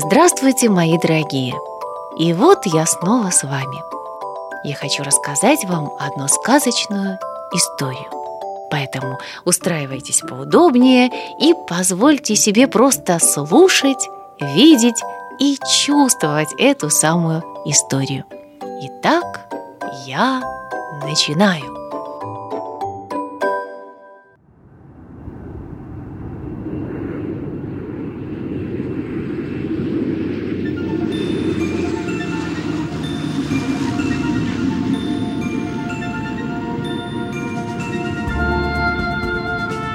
Здравствуйте, мои дорогие! И вот я снова с вами. Я хочу рассказать вам одну сказочную историю. Поэтому устраивайтесь поудобнее и позвольте себе просто слушать, видеть и чувствовать эту самую историю. Итак, я начинаю.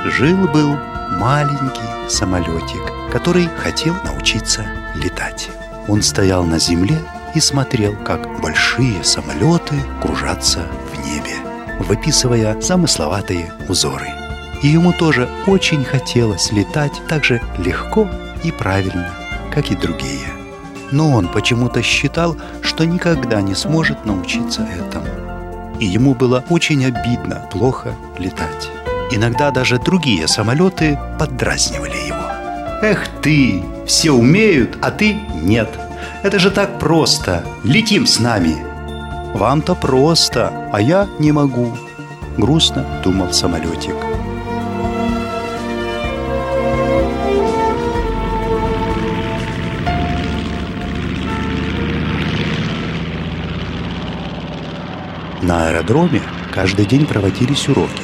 Жил-был маленький самолетик, который хотел научиться летать. Он стоял на земле и смотрел, как большие самолеты кружатся в небе, выписывая замысловатые узоры. И ему тоже очень хотелось летать так же легко и правильно, как и другие. Но он почему-то считал, что никогда не сможет научиться этому. И ему было очень обидно плохо летать. Иногда даже другие самолеты поддразнивали его. «Эх ты! Все умеют, а ты нет!» Это же так просто. Летим с нами. Вам-то просто, а я не могу. Грустно думал самолетик. На аэродроме каждый день проводились уроки,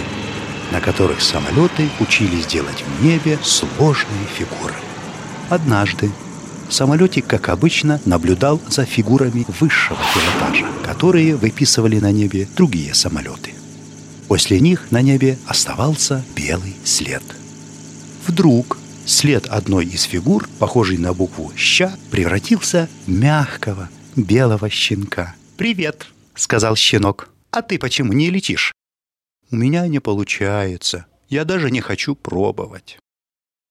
на которых самолеты учились делать в небе сложные фигуры. Однажды Самолетик, как обычно, наблюдал за фигурами высшего пилотажа, которые выписывали на небе другие самолеты. После них на небе оставался белый след. Вдруг след одной из фигур, похожей на букву «ща», превратился в мягкого белого щенка. «Привет!» — сказал щенок. «А ты почему не летишь?» «У меня не получается. Я даже не хочу пробовать».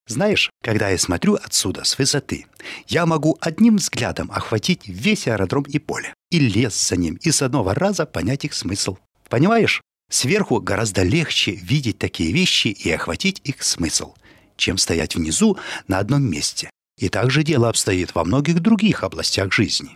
Знаешь, когда я смотрю отсюда, с высоты, я могу одним взглядом охватить весь аэродром и поле, и лес за ним, и с одного раза понять их смысл. Понимаешь? Сверху гораздо легче видеть такие вещи и охватить их смысл, чем стоять внизу на одном месте. И так же дело обстоит во многих других областях жизни.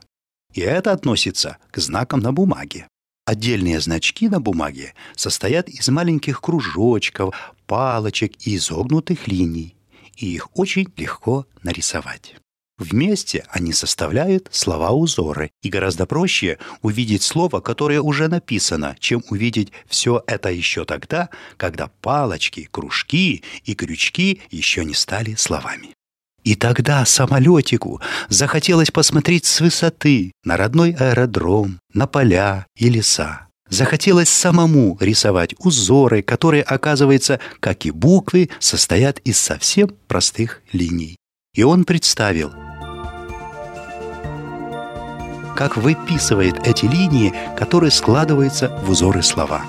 И это относится к знакам на бумаге. Отдельные значки на бумаге состоят из маленьких кружочков, палочек и изогнутых линий и их очень легко нарисовать. Вместе они составляют слова-узоры, и гораздо проще увидеть слово, которое уже написано, чем увидеть все это еще тогда, когда палочки, кружки и крючки еще не стали словами. И тогда самолетику захотелось посмотреть с высоты на родной аэродром, на поля и леса. Захотелось самому рисовать узоры, которые, оказывается, как и буквы, состоят из совсем простых линий. И он представил, как выписывает эти линии, которые складываются в узоры слова.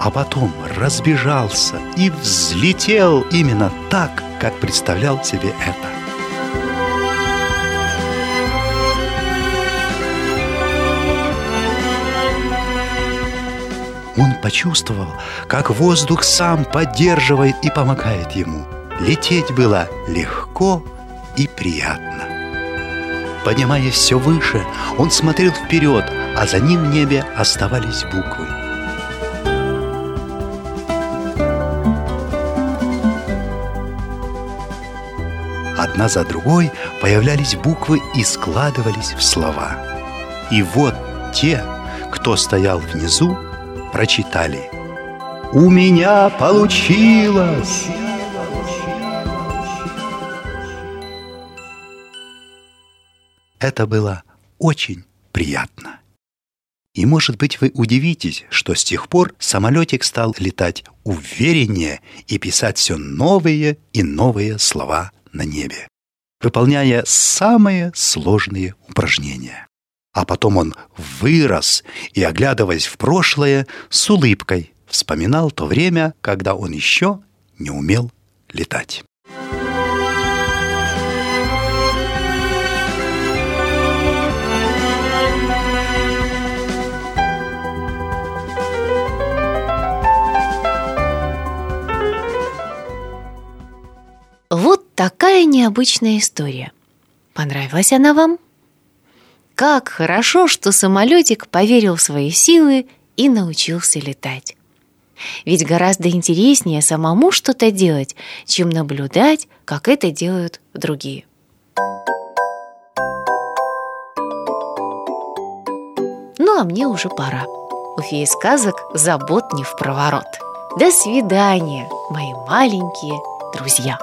А потом разбежался и взлетел именно так, как представлял себе это. Он почувствовал, как воздух сам поддерживает и помогает ему. Лететь было легко и приятно. Поднимаясь все выше, он смотрел вперед, а за ним в небе оставались буквы. Одна за другой появлялись буквы и складывались в слова. И вот те, кто стоял внизу, прочитали «У меня получилось!» Это было очень приятно. И, может быть, вы удивитесь, что с тех пор самолетик стал летать увереннее и писать все новые и новые слова на небе, выполняя самые сложные упражнения. А потом он вырос и, оглядываясь в прошлое, с улыбкой вспоминал то время, когда он еще не умел летать. Необычная история. Понравилась она вам? Как хорошо, что самолетик поверил в свои силы и научился летать. Ведь гораздо интереснее самому что-то делать, чем наблюдать, как это делают другие. Ну а мне уже пора. У феи сказок забот не в проворот. До свидания, мои маленькие друзья.